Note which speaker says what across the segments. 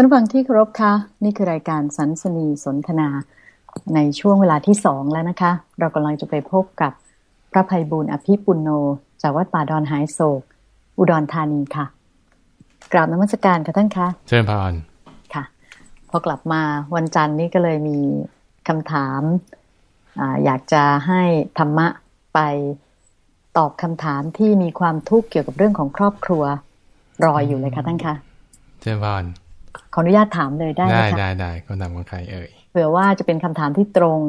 Speaker 1: ท่านฟังที่เคารพคะนี่คือรายการสันสนีสนทนาในช่วงเวลาที่สองแล้วนะคะ เรากำลังจะไปพบกับพระภัยบุญอภิปุณโนจากวัดป่าดอนหายโศก อุดรธานีค่ะ กราบนมัสการค่ะท่านคะ
Speaker 2: เชิญพา
Speaker 1: นค่ะ พอกลับมาวันจันทร์นี้ก็เลยมีคำถามออยากจะให้ธรรมะไปตอบคำถามที่มีความทุกข์เกี่ยวกับเรื่องของครอบครัวรออยู่เลยค่ะท่านคะ
Speaker 2: เชิญพาน
Speaker 1: ขออนุญาตถามเลยได้ไหม
Speaker 2: คะได้ได้ได้คำถามของใครเอ่ย
Speaker 1: เผื่อว่าจะเป็นคำถามที่ตรง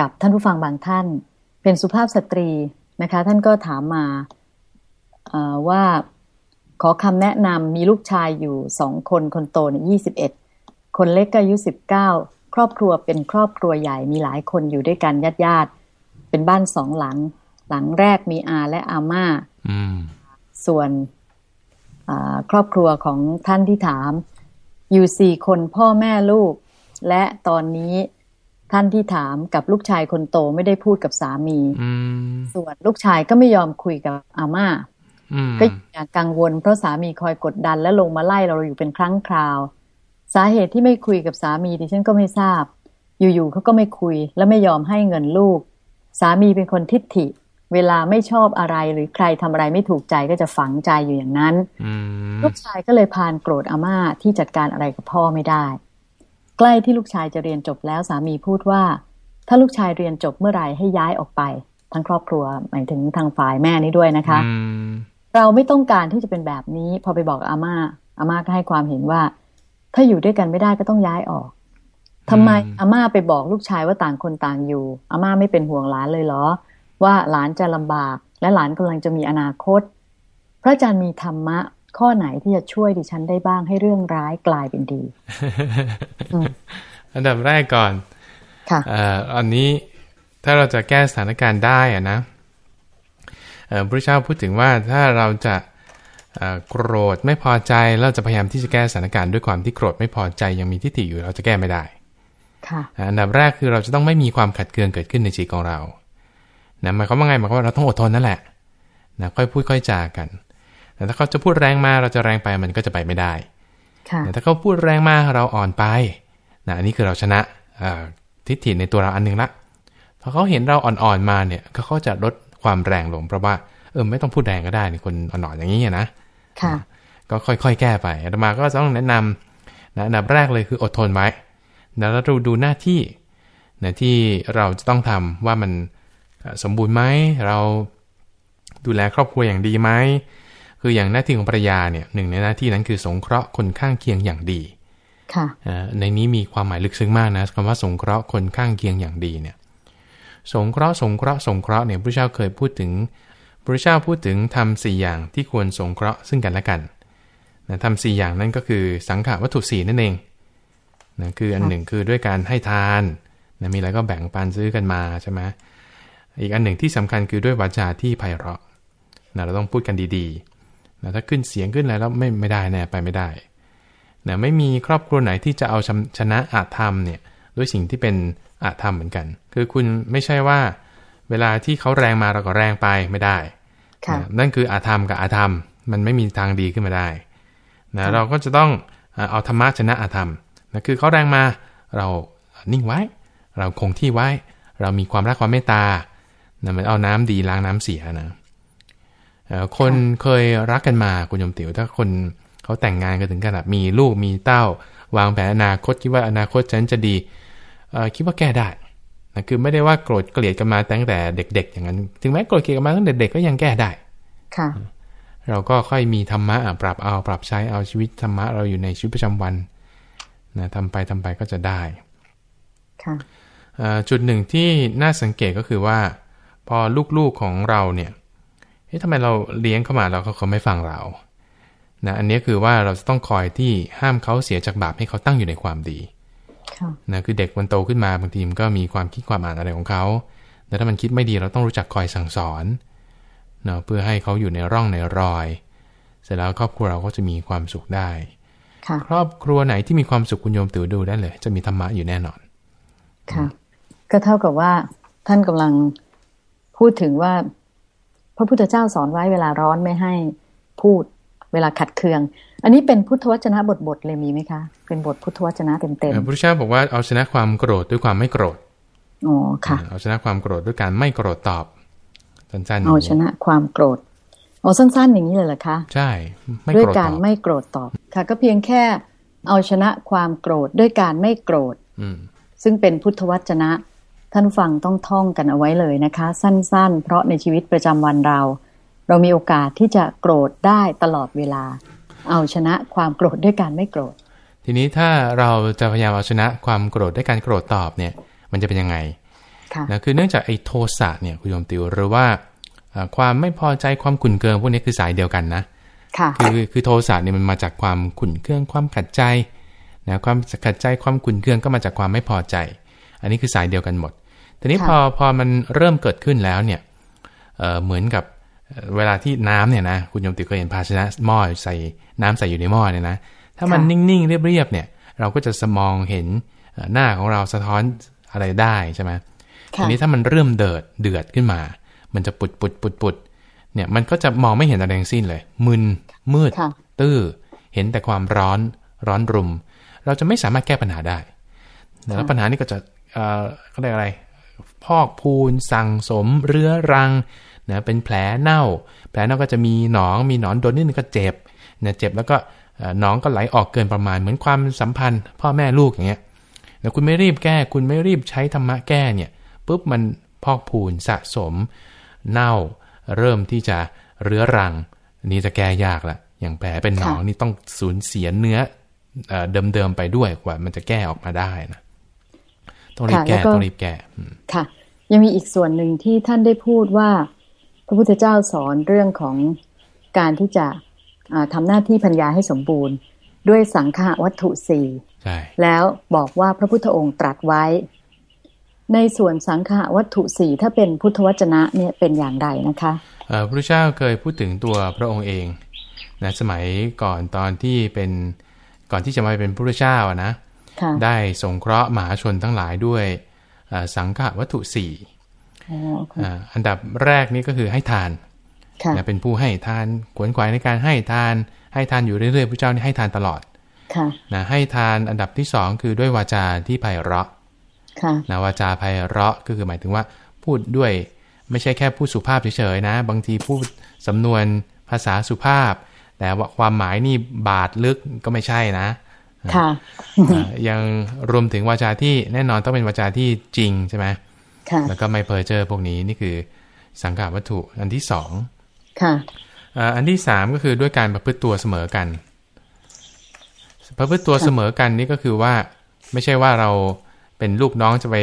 Speaker 1: กับท่านผู้ฟังบางท่าน เป็นสุภาพสตรีนะคะ ท่านก็ถามมาว่าขอคำแนะนำมีลูกชายอยู่สองคนคนโตเนี่ยยี่สิบเอ็ดคนเล็กก็อายุสิบเก้าครอบครัวเป็นครอบครัวใหญ่มีหลายคนอยู่ด้วยกันญาติญาติเป็นบ้านสองหลัง หลังแรกมีอาและอาม่าส่วนครอบครัวของท่านที่ถาม อยู่สี่คนพ่อแม่ลูก และตอนนี้ท่านที่ถามกับลูกชายคนโตไม่ได้พูดกับสามีส่วนลูกชายก็ไม่ยอมคุยกับอาม่าก็อยากกังวลเพราะสามีคอยกดดันและลงมาไล่เราอยู่เป็นครั้งคราว สาเหตุที่ไม่คุยกับสามีดิฉันก็ไม่ทราบ อยู่ๆเขาก็ไม่คุยและไม่ยอมให้เงินลูก สามีเป็นคนทิฏฐิ เวลาไม่ชอบอะไรหรือใครทำอะไรไม่ถูกใจก็จะฝังใจอยู่อย่างนั้นลูกชายก็เลยพานโกรธอาม่าที่จัดการอะไรกับพ่อไม่ได้ ใกล้ที่ลูกชายจะเรียนจบแล้วสามีพูดว่า ถ้าลูกชายเรียนจบเมื่อไหร่ให้ย้ายออกไป ทั้งครอบครัวหมายถึงทางฝ่ายแม่นี้ด้วยนะคะเราไม่ต้องการที่จะเป็นแบบนี้ พอไปบอกอาม่าอาม่าก็ให้ความเห็นว่า ถ้าอยู่ด้วยกันไม่ได้ก็ต้องย้ายออกทำไมอาม่าไปบอกลูกชายว่าต่างคนต่างอยู่อาม่าไม่เป็นห่วงหลานเลยเหรอ ว่าหลานจะลำบาก และหลานกำลังจะมีอนาคต พระอาจารย์มีธรรมะ ข้อไหนที่จะช่วยดิฉันได้บ้างให้เรื่องร้ายกลายเป็นดี
Speaker 2: อันดับแรกก่อน
Speaker 1: ค่ะ
Speaker 2: อันนี้ถ้าเราจะแก้สถานการณ์ได้อะนะพระเจ้าพูดถึงว่าถ้าเราจะโกรธไม่พอใจเราจะพยายามที่จะแก้สถานการณ์ด้วยความที่โกรธไม่พอใจยังมีทิฏฐิอยู่เราจะแก้ไม่ได้อันดับแรกคือเราจะต้องไม่มีความขัดเคืองเกิดขึ้นในจิตของเรา นะหมายความว่าไงหมายความว่าเราต้องอดทนนั่นแหละนะค่อยพูดค่อยจากันแต่ถ้าเขาจะพูดแรงมาเราจะแรงไปมันก็จะไปไม่ได้แต่ถ้าเขาพูดแรงมาเราอ่อนไปนะอันนี้คือเราชนะทิฏฐิในตัวเราอันนึงละพอเขาเห็นเราอ่อนๆมาเนี่ยเขาจะลดความแรงลงเพราะว่าเออไม่ต้องพูดแรงก็ได้ในคนอ่อนๆอย่างนี้นะ
Speaker 1: ค่ะ
Speaker 2: ก็ค่อยๆ แก้ไปอาตมาก็ต้องแนะนำนะอันดับแรกเลยคืออดทนไว้แล้วเราดูหน้าที่นะที่เราจะต้องทำว่ามัน สมบูรณ์ไหมเราดูแลครอบครัวอย่างดีไหมคืออย่างหน้าที่ของภรรยาเนี่ยหนึ่งในหน้าที่นั้นคือสงเคราะห์คนข้างเคียงอย่างดี
Speaker 1: ค่ะ
Speaker 2: ในนี้มีความหมายลึกซึ้งมากนะคำว่าสงเคราะห์คนข้างเคียงอย่างดีเนี่ยสงเคราะห์สงเคราะห์สงเคราะห์เนี่ยพระเจ้าเคยพูดถึงพระเจ้าพูดถึงทำสี่อย่างที่ควรสงเคราะห์ซึ่งกันและกันนะทำสี่อย่างนั้นก็คือสังขารวัตถุสี่นั่นเองนะคืออันหนึ่งคือด้วยการให้ทานนะมีอะไรก็แบ่งปันซื้อกันมาใช่ไหม อีกอันหนึ่งที่สำคัญคือด้วยวาจาที่ไพเราะนะเราต้องพูดกันดีๆนะถ้าขึ้นเสียงขึ้นอะไรแล้วไม่ไม่ได้แน่ไปไม่ได้นะไม่มีครอบครัวไหนที่จะเอาชนะอาธรรมเนี่ยด้วยสิ่งที่เป็นอาธรรมเหมือนกัน คือคุณไม่ใช่ว่า เวลาที่เขาแรงมาเราก็แรงไปไม่ได้นะนั่นคืออาธรรมกับอาธรรม มันไม่มีทางดีขึ้นมาได้นะเราก็จะต้องเอาธรรมะชนะอาธรรมนะคือเขาแรงมาเรานิ่งไว้ เราคงที่ไว้ เรามีความรักความเมตตา นะมันเอาน้ำดีล้างน้ำเสียนะคนเคยรักกันมาคุณยมติ๋วถ้าคนเขาแต่งงานกันถึงขนาดมีลูกมีเต้าวางแผนอนาคตคิดว่าอนาคตฉันจะดีคิดว่าแก้ได้นะคือไม่ได้ว่าโกรธเกลียดกันมาตั้งแต่เด็ก ๆ อย่างนั้น ถึงแม้โกรธเกลียดกันมาตั้งแต่เด็กก็ยังแก้ได้
Speaker 1: ค่ะ
Speaker 2: เราก็ค่อยมีธรรมะปรับเอาปรับใช้เอาชีวิตธรรมะเราอยู่ในชีวิตประจำวันนะทำไปทำไปก็จะได้
Speaker 1: ค่ะ
Speaker 2: จุดหนึ่งที่น่าสังเกตก็คือว่า พอลูกๆของเราเนี่ยเฮ้ยทำไมเราเลี้ยงเข้ามาแล้วเขาไม่ฟังเรานะอันนี้คือว่าเราจะต้องคอยที่ห้ามเขาเสียจากบาปให้เขาตั้งอยู่ในความดีนะคือเด็กมันโตขึ้นมาบางทีมันก็มีความคิดความอ่านอะไรของเขาแต่ถ้ามันคิดไม่ดีเราต้องรู้จักคอยสั่งสอนเนาะเพื่อให้เขาอยู่ในร่องในรอย เสร็จแล้วครอบครัวเราก็จะมีความสุขได้ครอบครัวไหนที่มีความสุขคุณโยมตื่นดูได้เลย จะมีธรรมะอยู่แน่นอน
Speaker 1: ค่ะ ก็เท่ากับว่าท่านกำลัง พูดถึงว่า พระพุทธเจ้าสอนไว้เวลาร้อนไม่ให้พูดเวลาขัดเคือง อันนี้เป็นพุทธวจนะบทบทเลยมีไหมคะ เป็นบทพุทธวจนะเต็มเต็ม
Speaker 2: พระพุทธเจ้าบอกว่าเอาชนะความโกรธด้วยความไม่โกรธ
Speaker 1: อ๋อค่ะ
Speaker 2: เอาชนะความโกรธด้วยการไม่โกรธตอบสั้นๆ
Speaker 1: เอาชนะความโกรธอ๋อสั้นๆอย่างนี้เลยเหรอคะ
Speaker 2: ใช่ไม่
Speaker 1: ด้วย
Speaker 2: โกรธ
Speaker 1: การ
Speaker 2: ตอบ
Speaker 1: ไม่โกรธตอบค่ะ ก็เพียงแค่เอาชนะความโกรธด้วยการไม่โกรธ
Speaker 2: อืม
Speaker 1: ซึ่งเป็นพุทธวจนะ ท่านผู้ฟังต้องท่องกันเอาไว้เลยนะคะ สั้นๆ เพราะในชีวิตประจำวันเรา เรามีโอกาสที่จะโกรธได้ตลอดเวลา เอาชนะความโกรธด้วยการไม่โกรธ
Speaker 2: ทีนี้ถ้าเราจะพยายามเอาชนะความโกรธด้วยการโกรธตอบเนี่ย มันจะเป็นยังไง
Speaker 1: ค่ะ
Speaker 2: นะคือเนื่องจากไอ้โทสะเนี่ยคุณโยมติวหรือว่าเอ่อความไม่พอใจความขุ่นเคืองพวกนี้คือสายเดียวกันนะ
Speaker 1: ค่ะ
Speaker 2: คือคือโทสะเนี่ยมันมาจากความขุ่นเคืองความขัดใจนะความขัดใจความขุ่นเคืองก็มาจากความไม่พอใจ อันนี้คือสายเดียวกันหมด ทีนี้
Speaker 1: ค่ะ
Speaker 2: พอพอมันเริ่มเกิดขึ้นแล้วเนี่ยเอ่อเหมือนกับเอ่อเวลาที่น้ำเนี่ยนะคุณโยมติวเคยเห็นภาชนะหม้อใส่น้ำใส่อยู่ในหม้อเนี่ยนะถ้ามันนิ่งๆ เรียบๆเนี่ย เราก็จะสมองเห็นเอ่อหน้าของเราสะท้อนอะไรได้ใช่ไหมที
Speaker 1: ค่ะ
Speaker 2: นี้ถ้ามันเริ่มเดือดเดือดขึ้นมา มันจะปุดปุดปุดปุดเนี่ยมันก็จะมองไม่เห็นอะไรทั้งสิ้นเลย มึนมืด
Speaker 1: ค่ะ
Speaker 2: ตื้อ เห็นแต่ความร้อนร้อนรุม เราจะไม่สามารถแก้ปัญหาได้แล้วปัญหานี้ก็จะเอ่อเขาเรียกอะไร พอกพูนสั่งสมเรื้อรังนะเป็นแผลเน่า แผลเน่าก็จะมีหนองมีหนอนโดนนิดนึงก็เจ็บนะเจ็บแล้วก็เอ่อหนองก็ไหลออกเกินประมาณเหมือนความสัมพันธ์ พ่อแม่ลูกอย่างเงี้ยแล้วคุณไม่รีบแก้ คุณไม่รีบใช้ธรรมะแก้เนี่ยปุ๊บมันพอกพูนสะสม เน่าเริ่มที่จะเรื้อรังอันนี้จะแก้ยากละอย่างแผลเป็นหนองนี่ต้องสูญเสียเนื้อเอ่อเดิมๆไปด้วยกว่า มันจะแก้ออกมาได้นะ ต้องรีบแก้
Speaker 1: ค่ะแล้วก็
Speaker 2: ต้องรีบแก้อืม
Speaker 1: ค่ะ ยังมีอีกส่วนหนึ่งที่ท่านได้พูดว่า พระพุทธเจ้าสอนเรื่องของการที่จะอ่าทำหน้าที่พัญญาให้สมบูรณ์ ด้วยสังฆวัตถุสี่
Speaker 2: ใช่
Speaker 1: แล้วบอกว่าพระพุทธองค์ตรัสไว้ ในส่วนสังฆวัตถุสี่ถ้าเป็นพุทธวจนะเนี่ยเป็นอย่างไรนะคะ
Speaker 2: เอ่อพระพุทธเจ้าเคยพูดถึงตัวพระองค์เองนะสมัยก่อนตอนที่เป็นก่อนที่จะมาเป็นพระพุทธเจ้าอะนะ
Speaker 1: ค่ะ
Speaker 2: ได้สงเคราะห์มหาชนทั้งหลายด้วยเอ่อสังฆวัตถุสี่
Speaker 1: อ๋อค่ะ
Speaker 2: อ่าอันดับแรกนี่ก็คือให้ทาน
Speaker 1: ค่ะ
Speaker 2: นะเป็นผู้ให้ทานขวนขวายในการให้ทาน ให้ทานอยู่เรื่อยๆพระเจ้านี่ให้ทานตลอด
Speaker 1: ค่ะ
Speaker 2: นะให้ทานอันดับที่สองคือด้วยวาจาที่ไพเราะ
Speaker 1: ค่ะ
Speaker 2: นะวาจาไพเราะก็คือหมายถึงว่าพูดด้วยไม่ใช่แค่พูดสุภาพเฉยๆนะ บางทีพูดสำนวนภาษาสุภาพ แต่ว่าความหมายนี่บาดลึกก็ไม่ใช่นะ
Speaker 1: ค่ะ
Speaker 2: อ่ายังรวมถึงวาจาที่แน่นอนต้องเป็นวาจาที่จริงใช่ไหม
Speaker 1: ค่ะ
Speaker 2: แล้วก็ไม่เพ้อเจ้อพวกนี้นี่คือสังกัดวัตถุอันที่สอง
Speaker 1: ค่ะ
Speaker 2: อ่าอันที่สามก็คือด้วยการประพฤติตัวเสมอกัน ประพฤติตัว
Speaker 1: ค่ะ
Speaker 2: เสมอกันนี่ก็คือว่าไม่ใช่ว่าเราเป็นลูกน้องจะไป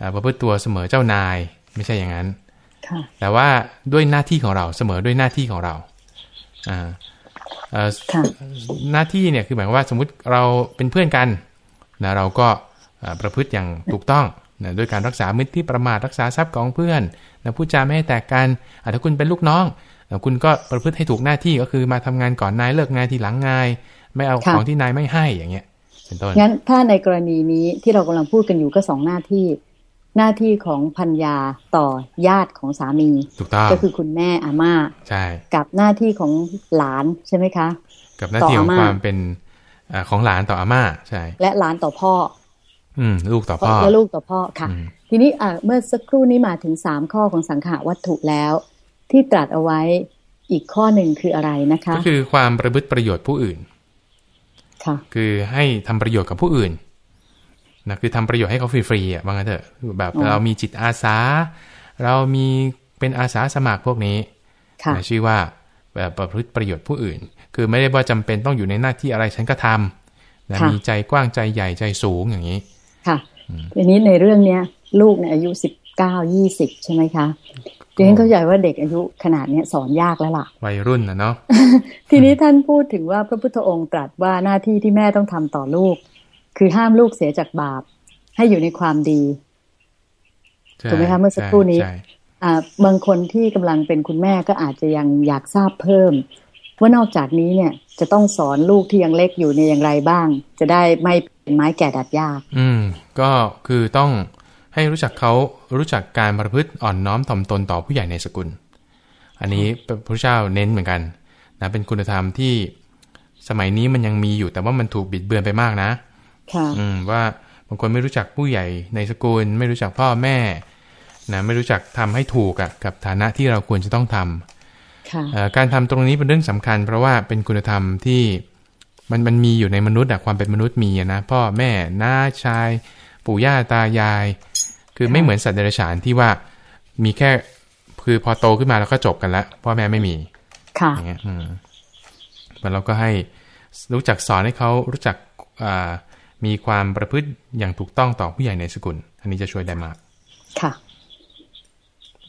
Speaker 2: อ่าประพฤติตัวเสมอเจ้านาย ไม่ใช่อย่างนั้น
Speaker 1: ค่ะ
Speaker 2: แต่ว่าด้วยหน้าที่ของเราเสมอด้วยหน้าที่ของเราอ่าเอ่อ
Speaker 1: ค่ะ
Speaker 2: หน้าที่เนี่ยคือหมายความว่าสมมุติเราเป็นเพื่อนกันนะเราก็อ่าประพฤติอย่างถูกต้องนะด้วยการรักษามิตรที่ประมาทรักษาทรัพย์ของเพื่อนนะพูดจาไม่ให้แตกกันอะถ้าคุณเป็นลูกน้องนะคุณก็ประพฤติให้ถูกหน้าที่ก็คือมาทำงานก่อนนายเลิกงานทีหลังนายไม่เอา
Speaker 1: ค่ะ
Speaker 2: ของที่นายไม่ให้อย่างเงี้ยเป็นต้น
Speaker 1: งั้นถ้าในกรณีนี้ที่เรากำลังพูดกันอยู่ก็สองหน้าที่ หน้าที่ของพัญญาต่อญาติของสามี
Speaker 2: ถูกต้อง
Speaker 1: ก็คือคุณแม่อาม่า
Speaker 2: ใช่
Speaker 1: กับหน้าที่ของหลานใช่ไหมคะ
Speaker 2: กับหน้าที่ของ
Speaker 1: ต่ออาม่า
Speaker 2: ความเป็นอ่าของหลานต่ออาม่าใช่
Speaker 1: และหลานต่อพ่อ
Speaker 2: อืม ลูกต่อพ่อ
Speaker 1: และลูกต่อพ่อค่ะ
Speaker 2: อืม
Speaker 1: ทีนี้อะเมื่อสักครู่นี้มาถึงสามข้อของสังขาวัตถุแล้ว ที่ตรัสเอาไว้อีกข้อหนึ่งคืออะไรนะคะ
Speaker 2: ก็คือความประพฤติประโยชน์ผู้อื่น
Speaker 1: ค่ะ
Speaker 2: คือให้ทำประโยชน์กับผู้อื่น นะคือทำประโยชน์ให้เขาฟรีๆอะว่างั้นเถอะแบบ
Speaker 1: อ๋อ
Speaker 2: เรามีจิตอาสา เรามีเป็นอาสาสมัครพวกนี้
Speaker 1: ค่ะ
Speaker 2: นะชื่อว่าแบบประพฤติประโยชน์ผู้อื่น คือไม่ได้ว่าจำเป็นต้องอยู่ในหน้าที่อะไรฉันก็ทำนะ
Speaker 1: ค่ะ
Speaker 2: มีใจกว้างใจใหญ่ใจสูงอย่างนี้
Speaker 1: ค่ะทีนี้ในเรื่องเนี้ย ลูกเนี่ยอายุสิบเก้ายี่สิบใช่ไหมคะดิฉันเข้าใจว่าเด็กอายุขนาดเนี้ยสอนยากแล้วล่ะ
Speaker 2: วัยรุ่นนะเนาะ
Speaker 1: ทีนี้ท่านพูดถึงว่าพระพุทธองค์ตรัสว่าหน้าที่ที่แม่ต้องทำต่อลูก คือห้ามลูกเสียจากบาป ให้อยู่ในความดี
Speaker 2: ใช่
Speaker 1: ถูกไหมคะเมื่อสักครู่นี้
Speaker 2: ใช่
Speaker 1: อ่าบางคนที่กำลังเป็นคุณแม่ก็อาจจะยังอยากทราบเพิ่ม ว่านอกจากนี้เนี่ย จะต้องสอนลูกที่ยังเล็กอยู่ในยอย่างไรบ้าง จะได้ไม่เป็นไม้แก่ดัดยาก
Speaker 2: อืม ก็คือต้องให้รู้จักเขารู้จักการประพฤติอ่อนน้อมถ่อมตนต่อผู้ใหญ่ในสกุล อันนี้พระพุทธเจ้าเน้นเหมือนกันนะเป็นคุณธรรมที่สมัยนี้มันยังมีอยู่แต่ว่ามันถูกบิดเบือนไปมากนะ
Speaker 1: ค่ะ
Speaker 2: อืมว่าบางคนไม่รู้จักผู้ใหญ่ในสกุล ไม่รู้จักพ่อแม่นะไม่รู้จักทำให้ถูกอะกับฐานะที่เราควรจะต้องทำ
Speaker 1: ค่ะ
Speaker 2: เอ่อการทำตรงนี้เป็นเรื่องสำคัญ เพราะว่าเป็นคุณธรรมที่มันมันมีอยู่ในมนุษย์อะความเป็นมนุษย์มีอะนะพ่อแม่น้าชาย ปู่ย่าตายาย คือไม่เหมือนสัตว์เดรัจฉานที่ว่ามีแค่คือพอโตขึ้นมาแล้วก็จบกันละพ่อแม่ไม่มี
Speaker 1: ค่ะ
Speaker 2: อย่างเงี้ยอืมมันเราก็ให้รู้จักสอนให้เขารู้จักอ่า มีความประพฤติอย่างถูกต้องต่อผู้ใหญ่ในสกุล อันนี้จะช่วยได้มาก
Speaker 1: ค่ะ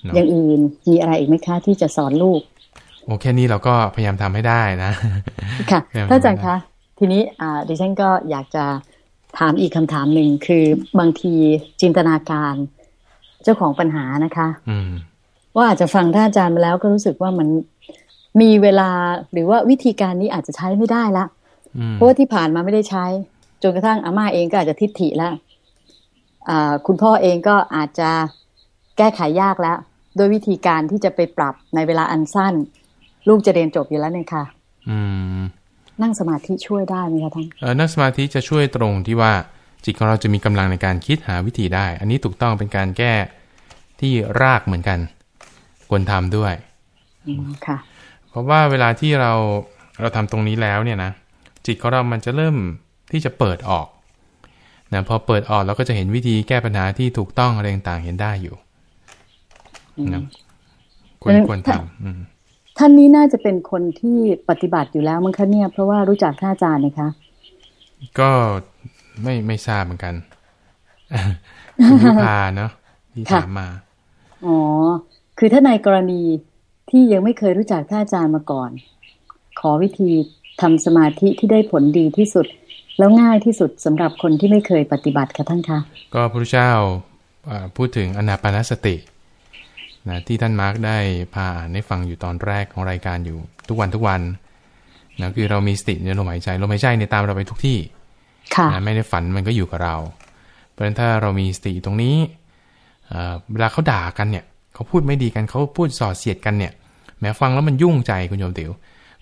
Speaker 2: เนอะ
Speaker 1: อย่างอื่นมีอะไรอีกไหมคะ ที่จะสอนลูก
Speaker 2: โอแค่นี้เราก็พยายามทำให้ได้นะ
Speaker 1: ค่ะ
Speaker 2: เยี่ยม
Speaker 1: ท่านอาจารย์คะ ทีนี้อ่าดิฉันก็อยากจะถามอีกคำถามหนึ่งคือบางทีจินตนาการเจ้าของปัญหานะคะ
Speaker 2: อืม
Speaker 1: ว่าอาจจะฟังท่านอาจารย์มาแล้วก็รู้สึกว่ามันมีเวลาหรือว่าวิธีการนี้อาจจะใช้ไม่ได้ละ
Speaker 2: อืม
Speaker 1: เพราะว่าที่ผ่านมาไม่ได้ใช้ จนกระทั่งอาม่าเองก็อาจจะทิฐิแล้วอ่าคุณพ่อเองก็อาจจะแก้ไขยากแล้ว โดวยวิธีการที่จะไปปรับในเวลาอันสั้น ลูกจะเรียนจบอยู่แล้วเนี่ยค่ะ
Speaker 2: อืม
Speaker 1: นั่งสมาธิช่วยได้ไหมคะท่าน
Speaker 2: เออนั่งสมาธิจะช่วยตรงที่ว่าจิตของเราจะมีกำลังในการคิดหาวิธีได้ อันนี้ถูกต้องเป็นการแก้ที่รากเหมือนกัน ควรทำด้วย
Speaker 1: อืมค่ะ
Speaker 2: เพราะว่าเวลาที่เราเราทำตรงนี้แล้วเนี่ยนะจิตของเรามันจะเริ่ม ที่จะเปิดออกนะพอเปิดออกเราก็จะเห็นวิธีแก้ปัญหาที่ถูกต้องอะไรต่างๆเห็นได้อยู่นะควร
Speaker 1: เพราะฉะนั้น
Speaker 2: ควร
Speaker 1: ถ้า
Speaker 2: ทำอืม
Speaker 1: ท่านนี้น่าจะเป็นคนที่ปฏิบัติอยู่แล้วมั้งคะเนี่ย เพราะว่ารู้จักท่านอาจารย์นะคะ
Speaker 2: ก็ไม่ไม่ทราบเหมือนกันคุณยุพาเนาะที่
Speaker 1: ค่ะ
Speaker 2: ถามมา
Speaker 1: อ๋อ คือถ้าในกรณีที่ยังไม่เคยรู้จักท่านอาจารย์มาก่อน ขอวิธีทำสมาธิที่ได้ผลดีที่สุด แล้วง่ายที่สุดสำหรับคนที่ไม่เคยปฏิบัติค่ะท่านคะ
Speaker 2: ก็พระพุทธเจ้าอ่าพูดถึงอนาปานสตินะที่ท่านมาร์กได้พาอ่านให้ฟังอยู่ตอนแรกของรายการอยู่ทุกวันทุกวันนะคือเรามีสติในลมหายใจลมหายใจเนี่ยตามเราไปทุกที่
Speaker 1: ค่ะ
Speaker 2: นะไม่ได้ฝันมันก็อยู่กับเรา เพราะฉะนั้นถ้าเรามีสติอยู่ตรงนี้เอ่อเวลาเขาด่ากันเนี่ยเขาพูดไม่ดีกันเขาพูดส่อเสียดกันเนี่ยแม้ฟังแล้วมันยุ่งใจคุณโยมติ๋ว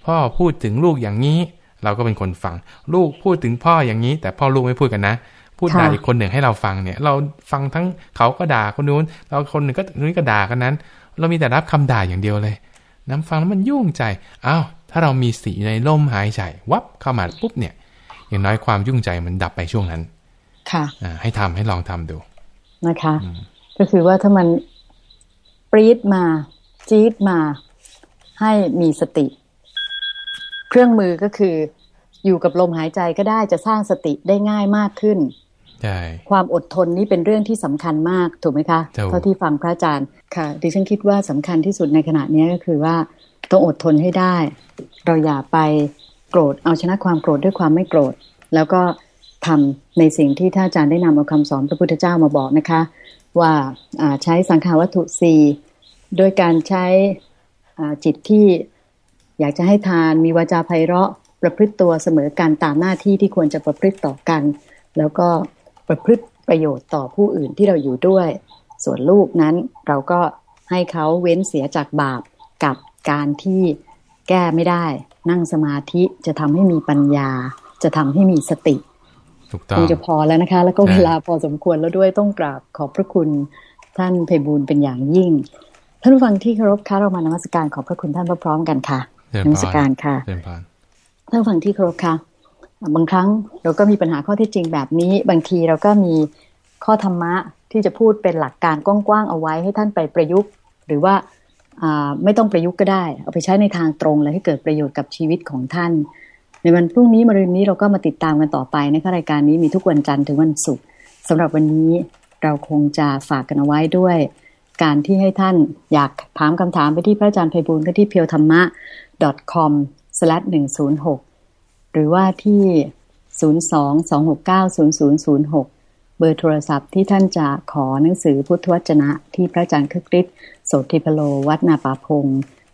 Speaker 2: พ่อพูดถึงลูกอย่างนี้ เราก็เป็นคนฟัง ลูกพูดถึงพ่ออย่างนี้ แต่พ่อลูกไม่พูดกันนะ พูดด่า
Speaker 1: ค่ะ
Speaker 2: อีกคนหนึ่งให้เราฟังเนี่ย เราฟังทั้งเขาก็ด่าคนนู้น เราคนหนึ่งก็คนนี้ก็ด่ากันนั้น เรามีแต่รับคำด่าอย่างเดียวเลย น้ำฟังแล้วมันยุ่งใจอ้าวถ้าเรามีสติอยู่ในลมหายใจวับเข้ามาปุ๊บเนี่ย อย่างน้อยความยุ่งใจมันดับไปช่วงนั้น
Speaker 1: ค่ะ
Speaker 2: อ่าให้ทำให้ลองทำดู
Speaker 1: นะคะ
Speaker 2: อืม
Speaker 1: ก็คือว่าถ้ามันปรี๊ดมา จี๊ดมา ให้มีสติ เครื่องมือก็คือ อยู่กับลมหายใจก็ได้จะสร้างสติได้ง่ายมากขึ้น
Speaker 2: ใช่
Speaker 1: ความอดทนนี่เป็นเรื่องที่สำคัญมากถูกไหมคะ
Speaker 2: ถูก
Speaker 1: เท่าที่ฟังพระอาจารย์ค่ะ ดิฉันคิดว่าสำคัญที่สุดในขณะนี้ก็คือว่าต้องอดทนให้ได้ เราอย่าไปโกรธเอาชนะความโกรธด้วยความไม่โกรธ แล้วก็ทำในสิ่งที่ท่านอาจารย์ได้นำเอาคำสอนพระพุทธเจ้ามาบอกนะคะ ว่าอ่าใช้สังขาวัตถุสี่โดยการใช้อ่าจิตที่ อยากจะให้ทานมีวาจาไพเราะประพฤติตัวเสมอกันตามหน้าที่ที่ควรจะประพฤติต่อกัน แล้วก็ประพฤติประโยชน์ต่อผู้อื่นที่เราอยู่ด้วย ส่วนลูกนั้นเราก็ให้เขาเว้นเสียจากบาปกับการที่แก้ไม่ได้ นั่งสมาธิจะทำให้มีปัญญา จะทำให้มีสติ
Speaker 2: ถูกต้อ
Speaker 1: ค
Speaker 2: ง
Speaker 1: งจะพอแล้วนะคะ แล้วก็
Speaker 2: ใช่
Speaker 1: เวลาพอสมควรแล้วด้วยต้องกราบขอบพระคุณท่านไพบูลย์เป็นอย่างยิ่ง ท่านผู้ฟังที่เคารพคะเรามานมัสการขอบพระคุณท่านพร้อมๆกันค่ะ
Speaker 2: เดิ น
Speaker 1: นมัส
Speaker 2: พ
Speaker 1: การค่ะ
Speaker 2: เดินผ่าน
Speaker 1: ท่านผู้ฟังที่เคารพค่ะ บางครั้งเราก็มีปัญหาข้อเท็จจริงแบบนี้ บางทีเราก็มีข้อธรรมะที่จะพูดเป็นหลักการกว้างๆเอาไว้ให้ท่านไปประยุกต์ หรือว่าอ่าไม่ต้องประยุกต์ก็ได้ เอาไปใช้ในทางตรงและให้เกิดประโยชน์กับชีวิตของท่าน ในวันพรุ่งนี้มะรืนนี้เราก็มาติดตามกันต่อไปนะคะรายการนี้มีทุกวันจันทร์ถึงวันศุกร์สำหรับวันนี้เราคงจะฝากกันเอาไว้ด้วย การที่ให้ท่านอยากถามคำถามไปที่พระอาจารย์ไพบูลก็ที่เพียวธรรมะ com /106 หรือว่าที่ 02-269-0006 เบอร์โทรศัพท์ที่ท่านจะขอหนังสือพุทธวจนะ ที่พระอาจารย์คึกฤทธิ์โสติพโลวัดนาป่าพง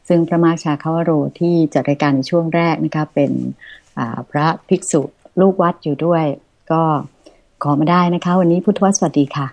Speaker 1: ซึ่งพระมาชาคาวโรที่จัดรายการในช่วงแรกนะคะเป็นพระภิกษุลูกวัดอยู่ด้วย ก็ขอมาได้นะคะ วันนี้พุทธวสวัสดีค่ะ